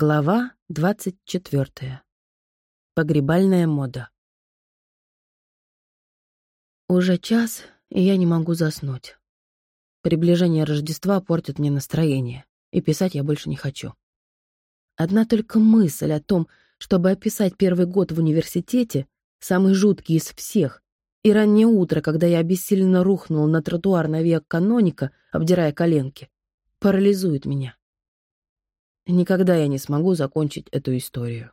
Глава 24. Погребальная мода. Уже час, и я не могу заснуть. Приближение Рождества портит мне настроение, и писать я больше не хочу. Одна только мысль о том, чтобы описать первый год в университете, самый жуткий из всех, и раннее утро, когда я обессиленно рухнул на тротуар на век каноника, обдирая коленки, парализует меня. Никогда я не смогу закончить эту историю.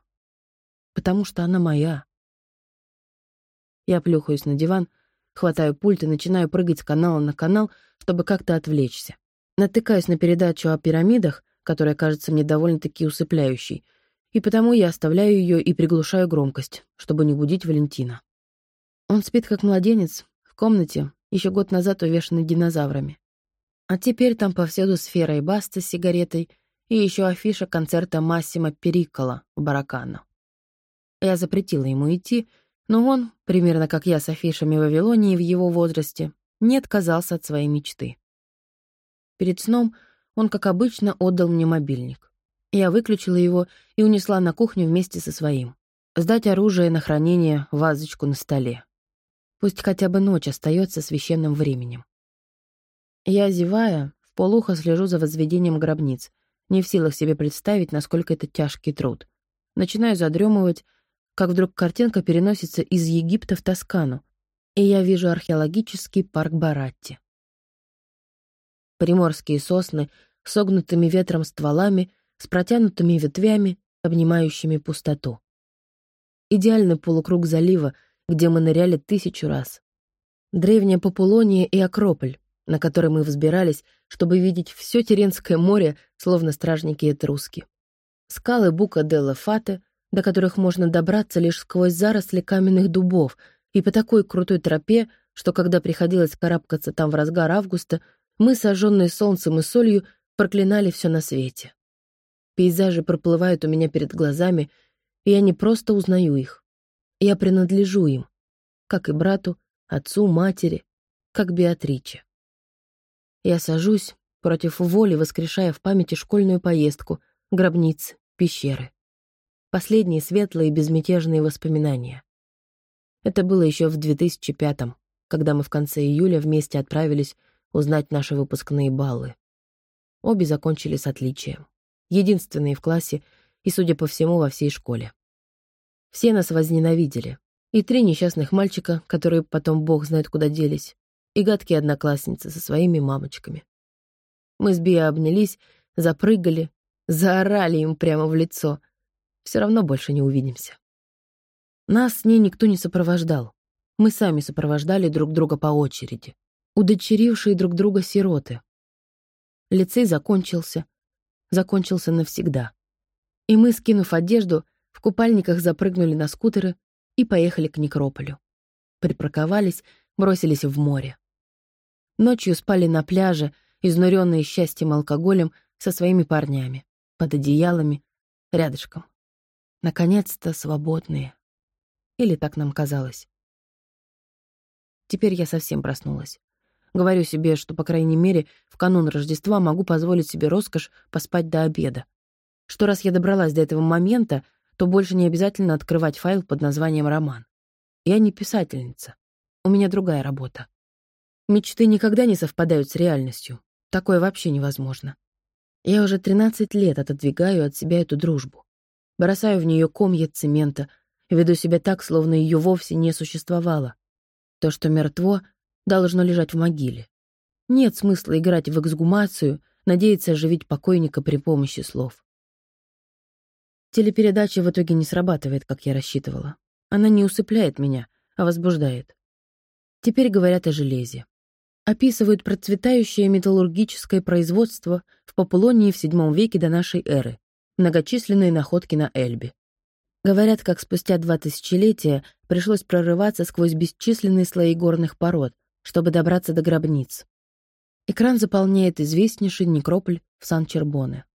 Потому что она моя. Я плюхаюсь на диван, хватаю пульт и начинаю прыгать с канала на канал, чтобы как-то отвлечься. Натыкаюсь на передачу о пирамидах, которая кажется мне довольно-таки усыпляющей, и потому я оставляю ее и приглушаю громкость, чтобы не будить Валентина. Он спит как младенец, в комнате, еще год назад увешанный динозаврами. А теперь там повсюду сфера и баста с сигаретой — и еще афиша концерта Массимо Перикола в Баракано. Я запретила ему идти, но он, примерно как я с афишами в Вавилонии в его возрасте, не отказался от своей мечты. Перед сном он, как обычно, отдал мне мобильник. Я выключила его и унесла на кухню вместе со своим. Сдать оружие на хранение вазочку на столе. Пусть хотя бы ночь остается священным временем. Я, зевая, в полухо слежу за возведением гробниц — не в силах себе представить, насколько это тяжкий труд. Начинаю задремывать, как вдруг картинка переносится из Египта в Тоскану, и я вижу археологический парк Баратти. Приморские сосны согнутыми ветром стволами, с протянутыми ветвями, обнимающими пустоту. Идеальный полукруг залива, где мы ныряли тысячу раз. Древняя Популония и Акрополь, на который мы взбирались, чтобы видеть все Теренское море, словно стражники этруски. Скалы Бука де Фате, до которых можно добраться лишь сквозь заросли каменных дубов, и по такой крутой тропе, что когда приходилось карабкаться там в разгар августа, мы, сожженные солнцем и солью, проклинали все на свете. Пейзажи проплывают у меня перед глазами, и я не просто узнаю их. Я принадлежу им, как и брату, отцу, матери, как Беатриче. Я сажусь, против воли воскрешая в памяти школьную поездку, гробницы, пещеры. Последние светлые безмятежные воспоминания. Это было еще в 2005-м, когда мы в конце июля вместе отправились узнать наши выпускные баллы. Обе закончили с отличием. Единственные в классе и, судя по всему, во всей школе. Все нас возненавидели. И три несчастных мальчика, которые потом бог знает куда делись, и гадкие одноклассницы со своими мамочками. Мы с Биа обнялись, запрыгали, заорали им прямо в лицо. Все равно больше не увидимся. Нас с ней никто не сопровождал. Мы сами сопровождали друг друга по очереди, удочерившие друг друга сироты. Лицей закончился, закончился навсегда. И мы, скинув одежду, в купальниках запрыгнули на скутеры и поехали к некрополю. Припарковались, бросились в море. Ночью спали на пляже, изнуренные счастьем алкоголем, со своими парнями, под одеялами, рядышком. Наконец-то свободные. Или так нам казалось. Теперь я совсем проснулась. Говорю себе, что, по крайней мере, в канун Рождества могу позволить себе роскошь поспать до обеда. Что раз я добралась до этого момента, то больше не обязательно открывать файл под названием «Роман». Я не писательница. У меня другая работа. Мечты никогда не совпадают с реальностью. Такое вообще невозможно. Я уже 13 лет отодвигаю от себя эту дружбу. Бросаю в нее комья цемента, веду себя так, словно ее вовсе не существовало. То, что мертво, должно лежать в могиле. Нет смысла играть в эксгумацию, надеяться оживить покойника при помощи слов. Телепередача в итоге не срабатывает, как я рассчитывала. Она не усыпляет меня, а возбуждает. Теперь говорят о железе описывают процветающее металлургическое производство в Популонии в VII веке до нашей эры, многочисленные находки на Эльбе. Говорят, как спустя два тысячелетия пришлось прорываться сквозь бесчисленные слои горных пород, чтобы добраться до гробниц. Экран заполняет известнейший некрополь в Сан-Чербоне.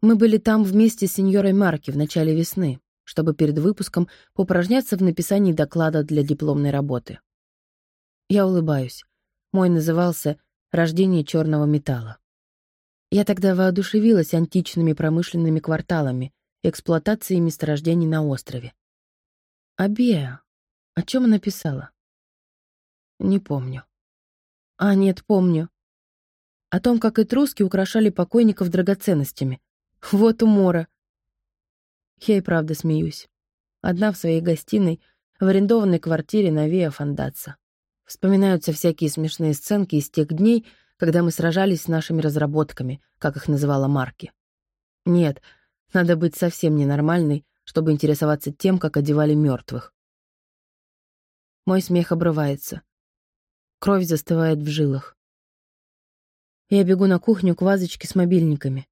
Мы были там вместе с сеньорой Марки в начале весны, чтобы перед выпуском поупражняться в написании доклада для дипломной работы. Я улыбаюсь. Мой назывался «Рождение черного металла». Я тогда воодушевилась античными промышленными кварталами, эксплуатации месторождений на острове. А Беа? О чем она писала? Не помню. А, нет, помню. О том, как этруски украшали покойников драгоценностями. Вот умора. Я и правда смеюсь. Одна в своей гостиной, в арендованной квартире на Виа Фондацо. Вспоминаются всякие смешные сценки из тех дней, когда мы сражались с нашими разработками, как их называла Марки. Нет, надо быть совсем ненормальной, чтобы интересоваться тем, как одевали мертвых. Мой смех обрывается. Кровь застывает в жилах. Я бегу на кухню к вазочке с мобильниками.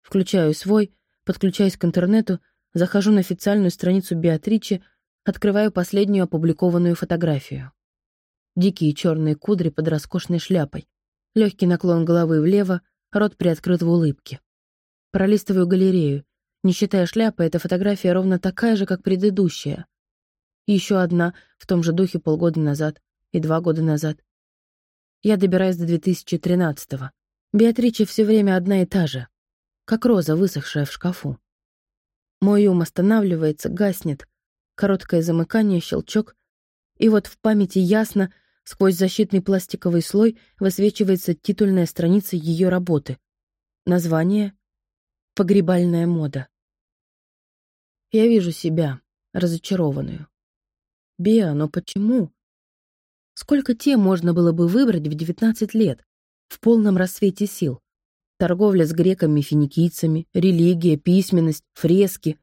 Включаю свой, подключаюсь к интернету, захожу на официальную страницу Беатричи, открываю последнюю опубликованную фотографию. Дикие черные кудри под роскошной шляпой, легкий наклон головы влево, рот приоткрыт в улыбке. Пролистываю галерею. Не считая шляпы, эта фотография ровно такая же, как предыдущая. Еще одна в том же духе полгода назад и два года назад. Я добираюсь до 2013-го. Беатрича все время одна и та же, как роза, высохшая в шкафу. Мой ум останавливается, гаснет. Короткое замыкание, щелчок. И вот в памяти ясно, сквозь защитный пластиковый слой высвечивается титульная страница ее работы. Название — «Погребальная мода». Я вижу себя, разочарованную. Беа, но почему? Сколько тем можно было бы выбрать в 19 лет, в полном рассвете сил? Торговля с греками-финикийцами, религия, письменность, фрески.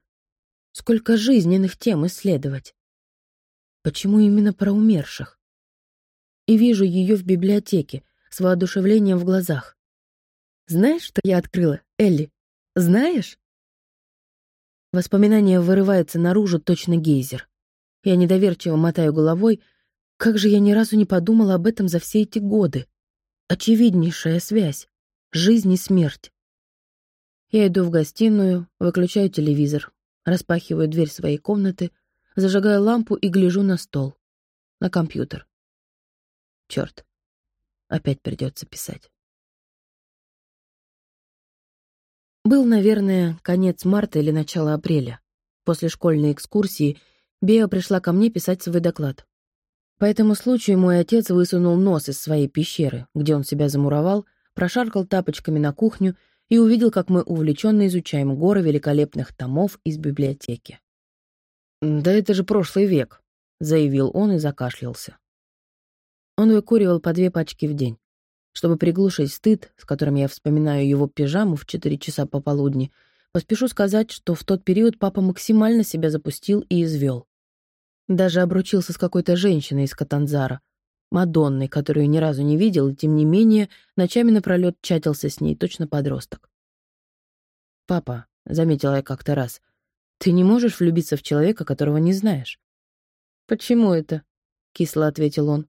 Сколько жизненных тем исследовать? Почему именно про умерших? И вижу ее в библиотеке, с воодушевлением в глазах. Знаешь, что я открыла, Элли? Знаешь? Воспоминание вырывается наружу точно гейзер. Я недоверчиво мотаю головой, как же я ни разу не подумала об этом за все эти годы? Очевиднейшая связь. Жизнь и смерть. Я иду в гостиную, выключаю телевизор, распахиваю дверь своей комнаты, зажигаю лампу и гляжу на стол. На компьютер. Черт. Опять придется писать. Был, наверное, конец марта или начало апреля. После школьной экскурсии Беа пришла ко мне писать свой доклад. По этому случаю мой отец высунул нос из своей пещеры, где он себя замуровал, прошаркал тапочками на кухню и увидел, как мы увлеченно изучаем горы великолепных томов из библиотеки. «Да это же прошлый век», — заявил он и закашлялся. Он выкуривал по две пачки в день. Чтобы приглушить стыд, с которым я вспоминаю его пижаму в четыре часа пополудни, поспешу сказать, что в тот период папа максимально себя запустил и извел. Даже обручился с какой-то женщиной из Катанзара, Мадонной, которую ни разу не видел, и тем не менее ночами напролет чатился с ней, точно подросток. «Папа», — заметила я как-то раз, — «ты не можешь влюбиться в человека, которого не знаешь». «Почему это?» — кисло ответил он.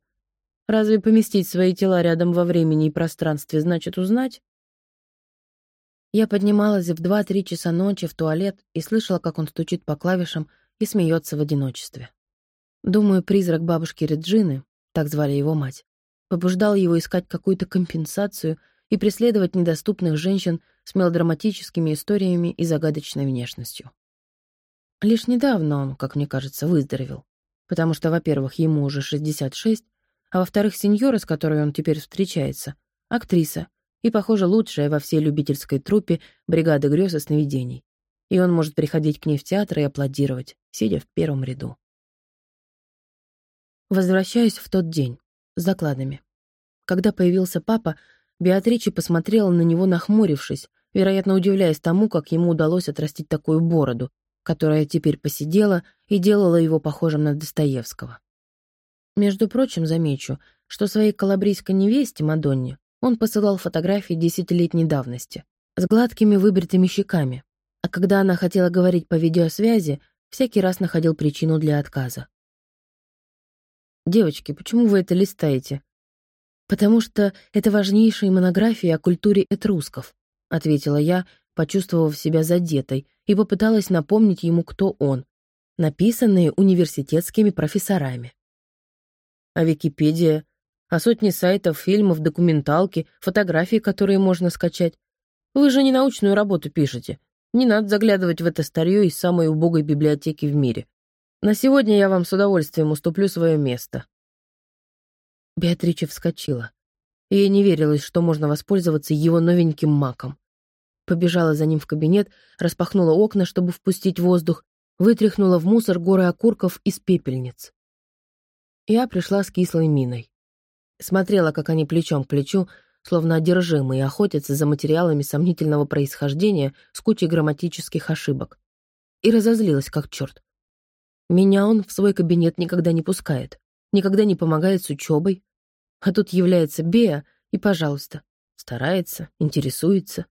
«Разве поместить свои тела рядом во времени и пространстве значит узнать?» Я поднималась в два-три часа ночи в туалет и слышала, как он стучит по клавишам и смеется в одиночестве. Думаю, призрак бабушки Реджины, так звали его мать, побуждал его искать какую-то компенсацию и преследовать недоступных женщин с мелодраматическими историями и загадочной внешностью. Лишь недавно он, как мне кажется, выздоровел, потому что, во-первых, ему уже 66, а во-вторых, сеньора, с которой он теперь встречается, актриса и, похоже, лучшая во всей любительской труппе бригады грез и сновидений. И он может приходить к ней в театр и аплодировать, сидя в первом ряду. Возвращаюсь в тот день, с закладами. Когда появился папа, Беатрича посмотрела на него, нахмурившись, вероятно, удивляясь тому, как ему удалось отрастить такую бороду, которая теперь посидела и делала его похожим на Достоевского. Между прочим, замечу, что своей калабрийской невесте, Мадонне, он посылал фотографии десятилетней давности, с гладкими выбритыми щеками, а когда она хотела говорить по видеосвязи, всякий раз находил причину для отказа. «Девочки, почему вы это листаете?» «Потому что это важнейшая монография о культуре этрусков», — ответила я, почувствовав себя задетой, и попыталась напомнить ему, кто он, написанные университетскими профессорами. А Википедия? А сотни сайтов, фильмов, документалки, фотографии, которые можно скачать? Вы же не научную работу пишете. Не надо заглядывать в это старье из самой убогой библиотеки в мире. На сегодня я вам с удовольствием уступлю свое место». Беатрича вскочила. Ей не верилось, что можно воспользоваться его новеньким маком. Побежала за ним в кабинет, распахнула окна, чтобы впустить воздух, вытряхнула в мусор горы окурков из пепельниц. Я пришла с кислой миной. Смотрела, как они плечом к плечу, словно одержимые, охотятся за материалами сомнительного происхождения с кучей грамматических ошибок. И разозлилась, как черт. Меня он в свой кабинет никогда не пускает, никогда не помогает с учебой. А тут является Беа и, пожалуйста, старается, интересуется.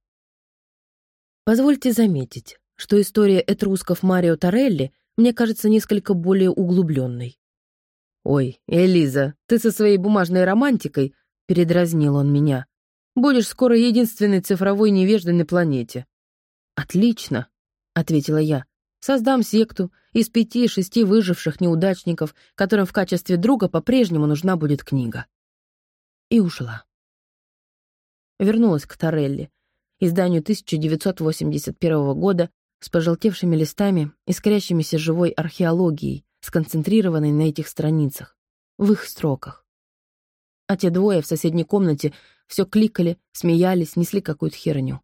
Позвольте заметить, что история этрусков Марио Торелли мне кажется несколько более углубленной. «Ой, Элиза, ты со своей бумажной романтикой», — передразнил он меня, «будешь скоро единственной цифровой невеждой на планете». «Отлично», — ответила я. «Создам секту из пяти-шести выживших неудачников, которым в качестве друга по-прежнему нужна будет книга». И ушла. Вернулась к Торелли, изданию 1981 года с пожелтевшими листами, искрящимися живой археологией, сконцентрированной на этих страницах, в их строках. А те двое в соседней комнате все кликали, смеялись, несли какую-то херню.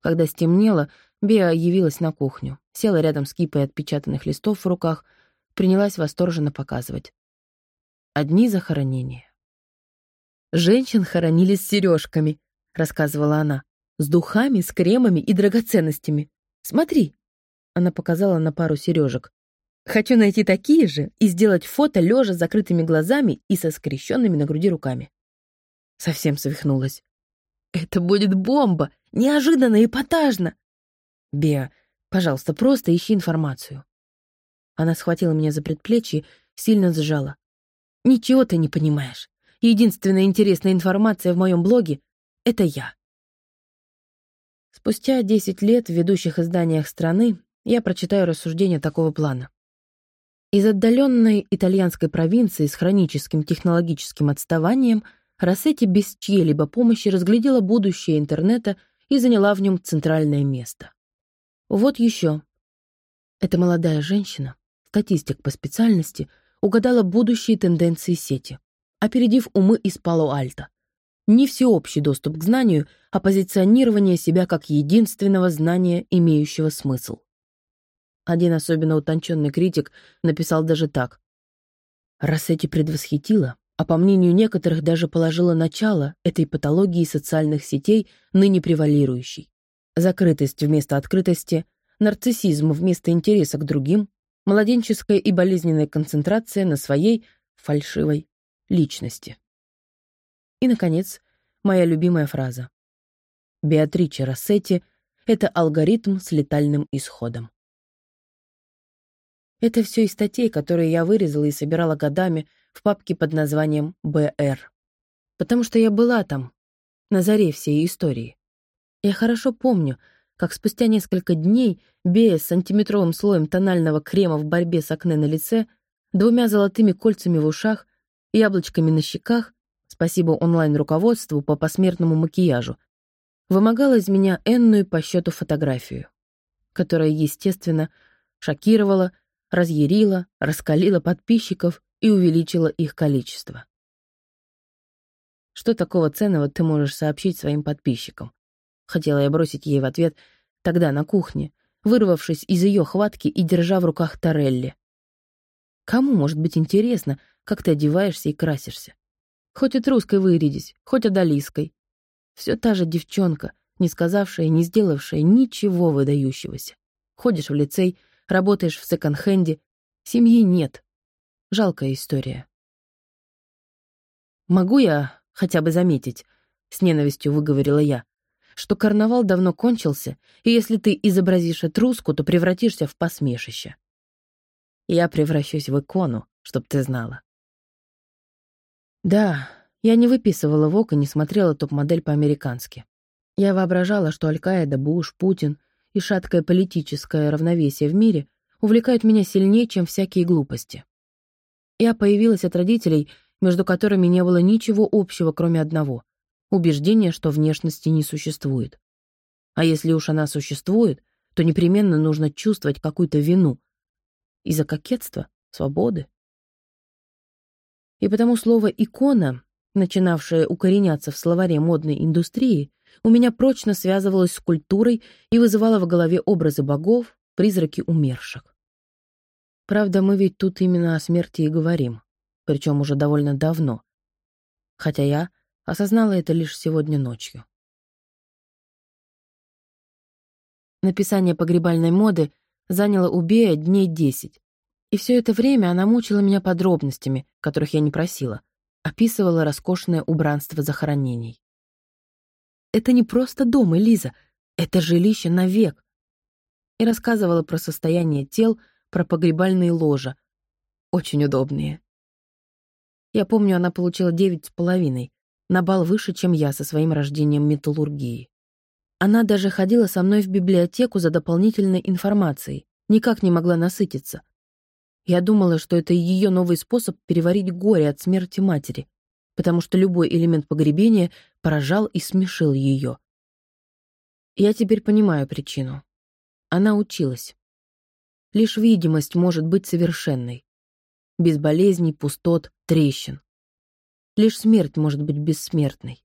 Когда стемнело, Беа явилась на кухню, села рядом с кипой отпечатанных листов в руках, принялась восторженно показывать. Одни захоронения. Женщин хоронили с сережками, рассказывала она, с духами, с кремами и драгоценностями. Смотри. Она показала на пару сережек. Хочу найти такие же и сделать фото лежа с закрытыми глазами и со скрещенными на груди руками. Совсем свихнулась. Это будет бомба! Неожиданно, и эпатажно! Беа, пожалуйста, просто ищи информацию. Она схватила меня за предплечье, сильно сжала. Ничего ты не понимаешь. Единственная интересная информация в моем блоге — это я. Спустя 10 лет в ведущих изданиях страны я прочитаю рассуждения такого плана. Из отдаленной итальянской провинции с хроническим технологическим отставанием Рассетти без чьей-либо помощи разглядела будущее интернета и заняла в нем центральное место. Вот еще. Эта молодая женщина, статистик по специальности, угадала будущие тенденции сети, опередив умы из Пало-Альто. Не всеобщий доступ к знанию, а позиционирование себя как единственного знания, имеющего смысл. Один особенно утонченный критик написал даже так. Рассети предвосхитила, а по мнению некоторых даже положила начало этой патологии социальных сетей, ныне превалирующей. Закрытость вместо открытости, нарциссизм вместо интереса к другим, младенческая и болезненная концентрация на своей фальшивой личности. И, наконец, моя любимая фраза. Беатриче Рассетти — это алгоритм с летальным исходом. Это все из статей, которые я вырезала и собирала годами в папке под названием «БР». Потому что я была там, на заре всей истории. Я хорошо помню, как спустя несколько дней, бея с сантиметровым слоем тонального крема в борьбе с акне на лице, двумя золотыми кольцами в ушах, яблочками на щеках, спасибо онлайн-руководству по посмертному макияжу, вымогала из меня энную по счету фотографию, которая, естественно, шокировала, разъярила, раскалила подписчиков и увеличила их количество. Что такого ценного ты можешь сообщить своим подписчикам? Хотела я бросить ей в ответ тогда на кухне, вырвавшись из ее хватки и держа в руках Торелли. Кому может быть интересно, как ты одеваешься и красишься? Хоть от русской вырядись, хоть одолиской. Все та же девчонка, не сказавшая, не сделавшая ничего выдающегося. Ходишь в лицей, работаешь в секонд-хенде, семьи нет. Жалкая история. «Могу я хотя бы заметить?» — с ненавистью выговорила я, что карнавал давно кончился, и если ты изобразишь этруску, то превратишься в посмешище. Я превращусь в икону, чтоб ты знала. Да, я не выписывала ВОК и не смотрела топ-модель по-американски. Я воображала, что Аль-Каида, Буш, Путин и шаткое политическое равновесие в мире увлекают меня сильнее, чем всякие глупости. Я появилась от родителей, между которыми не было ничего общего, кроме одного — убеждения, что внешности не существует. А если уж она существует, то непременно нужно чувствовать какую-то вину. Из-за кокетства, свободы. И потому слово «икона», начинавшее укореняться в словаре модной индустрии, у меня прочно связывалось с культурой и вызывало в голове образы богов, призраки умерших. Правда, мы ведь тут именно о смерти и говорим, причем уже довольно давно. Хотя я осознала это лишь сегодня ночью. Написание погребальной моды заняло у Бея дней десять. И все это время она мучила меня подробностями, которых я не просила, описывала роскошное убранство захоронений. Это не просто дом, Элиза, это жилище навек. И рассказывала про состояние тел, про погребальные ложа. Очень удобные. Я помню, она получила девять с половиной, на бал выше, чем я со своим рождением металлургии. Она даже ходила со мной в библиотеку за дополнительной информацией, никак не могла насытиться. Я думала, что это ее новый способ переварить горе от смерти матери потому что любой элемент погребения поражал и смешил ее. Я теперь понимаю причину. Она училась. Лишь видимость может быть совершенной. Без болезней, пустот, трещин. Лишь смерть может быть бессмертной.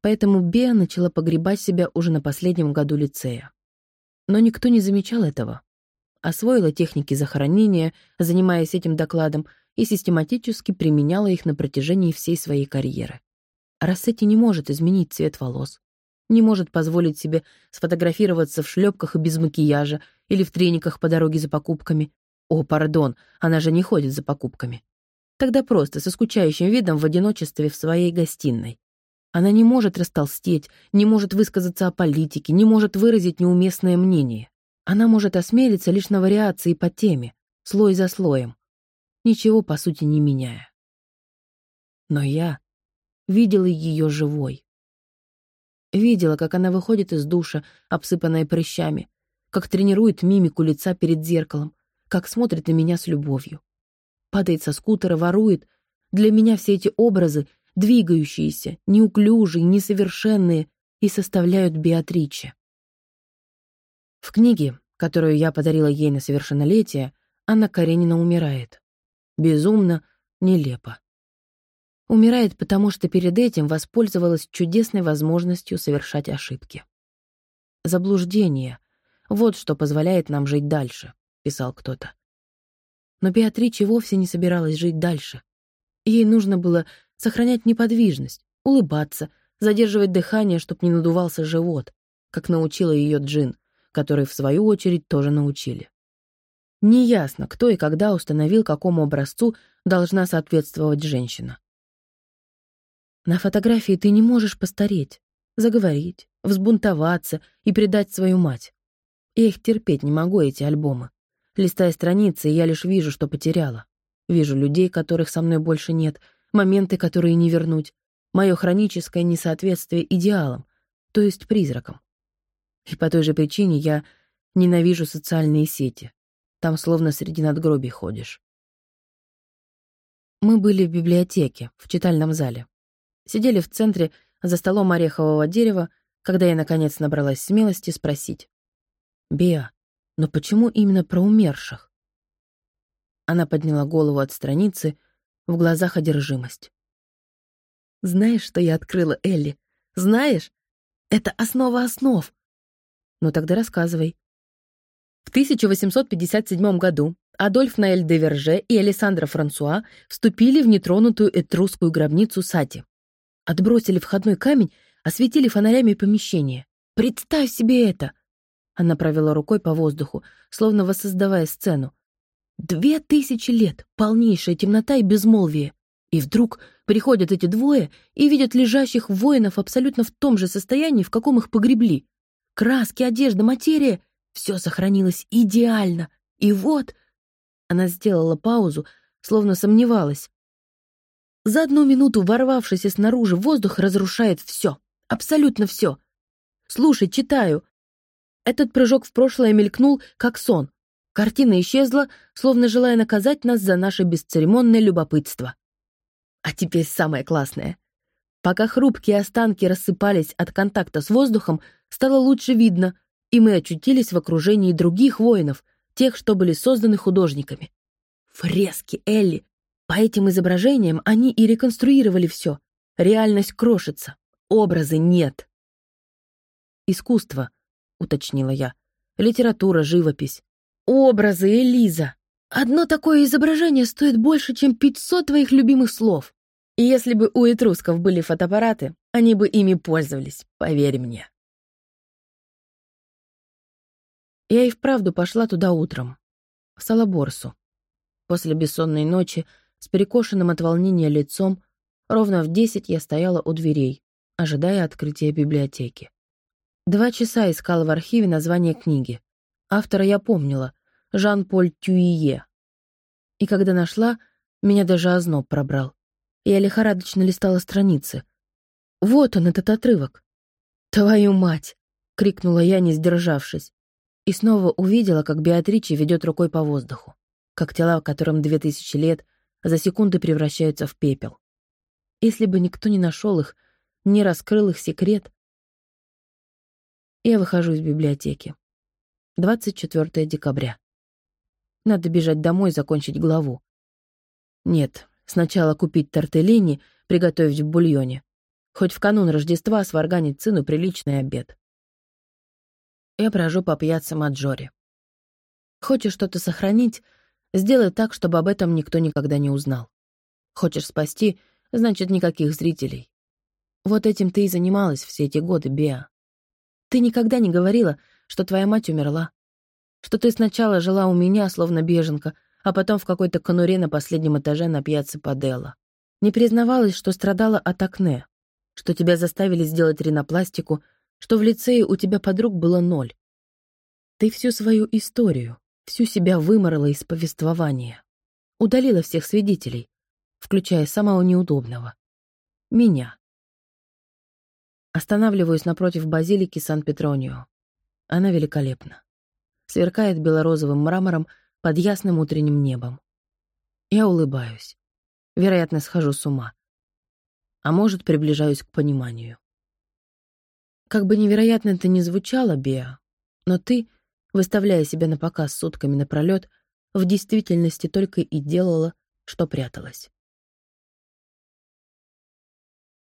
Поэтому Беа начала погребать себя уже на последнем году лицея. Но никто не замечал этого. Освоила техники захоронения, занимаясь этим докладом, и систематически применяла их на протяжении всей своей карьеры. Рассети не может изменить цвет волос, не может позволить себе сфотографироваться в шлепках и без макияжа или в трениках по дороге за покупками. О, пардон, она же не ходит за покупками. Тогда просто со скучающим видом в одиночестве в своей гостиной. Она не может растолстеть, не может высказаться о политике, не может выразить неуместное мнение. Она может осмелиться лишь на вариации по теме, слой за слоем, ничего, по сути, не меняя. Но я видела ее живой. Видела, как она выходит из душа, обсыпанная прыщами, как тренирует мимику лица перед зеркалом, как смотрит на меня с любовью. Падает со скутера, ворует. Для меня все эти образы, двигающиеся, неуклюжие, несовершенные, и составляют Беатриче. В книге, которую я подарила ей на совершеннолетие, Анна Каренина умирает. Безумно, нелепо. Умирает, потому что перед этим воспользовалась чудесной возможностью совершать ошибки. «Заблуждение — вот что позволяет нам жить дальше», — писал кто-то. Но Беатриче вовсе не собиралась жить дальше. Ей нужно было сохранять неподвижность, улыбаться, задерживать дыхание, чтобы не надувался живот, как научила ее Джин, который, в свою очередь, тоже научили. Неясно, кто и когда установил, какому образцу должна соответствовать женщина. На фотографии ты не можешь постареть, заговорить, взбунтоваться и предать свою мать. Я их терпеть не могу, эти альбомы. Листая страницы, я лишь вижу, что потеряла. Вижу людей, которых со мной больше нет, моменты, которые не вернуть, мое хроническое несоответствие идеалам, то есть призракам. И по той же причине я ненавижу социальные сети. Там словно среди надгробий ходишь. Мы были в библиотеке, в читальном зале. Сидели в центре, за столом орехового дерева, когда я, наконец, набралась смелости спросить. «Беа, но почему именно про умерших?» Она подняла голову от страницы, в глазах одержимость. «Знаешь, что я открыла, Элли? Знаешь? Это основа основ!» «Ну тогда рассказывай», в 1857 году Адольф Наэль де Верже и Алессандро Франсуа вступили в нетронутую этрусскую гробницу Сати. Отбросили входной камень, осветили фонарями помещение. «Представь себе это!» Она провела рукой по воздуху, словно воссоздавая сцену. Две тысячи лет, полнейшая темнота и безмолвие. И вдруг приходят эти двое и видят лежащих воинов абсолютно в том же состоянии, в каком их погребли. Краски, одежда, материя все сохранилось идеально. И вот... Она сделала паузу, словно сомневалась. За одну минуту, ворвавшийся снаружи, воздух разрушает все. Абсолютно все. Слушай, читаю. Этот прыжок в прошлое мелькнул, как сон. Картина исчезла, словно желая наказать нас за наше бесцеремонное любопытство. А теперь самое классное. Пока хрупкие останки рассыпались от контакта с воздухом, стало лучше видно, и мы очутились в окружении других воинов, тех, что были созданы художниками. Фрески, Элли. По этим изображениям они и реконструировали все. Реальность крошится, образы нет. «Искусство», — уточнила я. «Литература, живопись». «Образы, Элиза! Одно такое изображение стоит больше, чем 500 твоих любимых слов. И если бы у этрусков были фотоаппараты, они бы ими пользовались, поверь мне». Я и вправду пошла туда утром, в Салаборсу. После бессонной ночи, с перекошенным от волнения лицом, ровно в десять я стояла у дверей, ожидая открытия библиотеки. Два часа искала в архиве название книги. Автора я помнила — Жан-Поль Тюие. И когда нашла, меня даже озноб пробрал. Я лихорадочно листала страницы. Вот он, этот отрывок. «Твою мать!» — крикнула я, не сдержавшись. И снова увидела, как Беатриче ведет рукой по воздуху, как тела, которым две тысячи лет, за секунды превращаются в пепел. Если бы никто не нашел их, не раскрыл их секрет, я выхожу из библиотеки. 24 декабря. Надо бежать домой, закончить главу. Нет, сначала купить тортеллини, приготовить в бульоне. Хоть в канун Рождества сварганить сыну приличный обед. Я брожу по пьяце Маджоре. Хочешь что-то сохранить, сделай так, чтобы об этом никто никогда не узнал. Хочешь спасти, значит, никаких зрителей. Вот этим ты и занималась все эти годы, Беа. Ты никогда не говорила, что твоя мать умерла. Что ты сначала жила у меня, словно беженка, а потом в какой-то конуре на последнем этаже на пьяце Паделла. Не признавалась, что страдала от акне, что тебя заставили сделать ринопластику, что в лицее у тебя подруг было ноль. Ты всю свою историю, всю себя выморала из повествования. Удалила всех свидетелей, включая самого неудобного — меня. Останавливаюсь напротив базилики Сан-Петронио. Она великолепна. Сверкает белорозовым мрамором под ясным утренним небом. Я улыбаюсь. Вероятно, схожу с ума. А может, приближаюсь к пониманию. Как бы невероятно это ни звучало, Беа, но ты, выставляя себя на показ сутками напролёт, в действительности только и делала, что пряталась.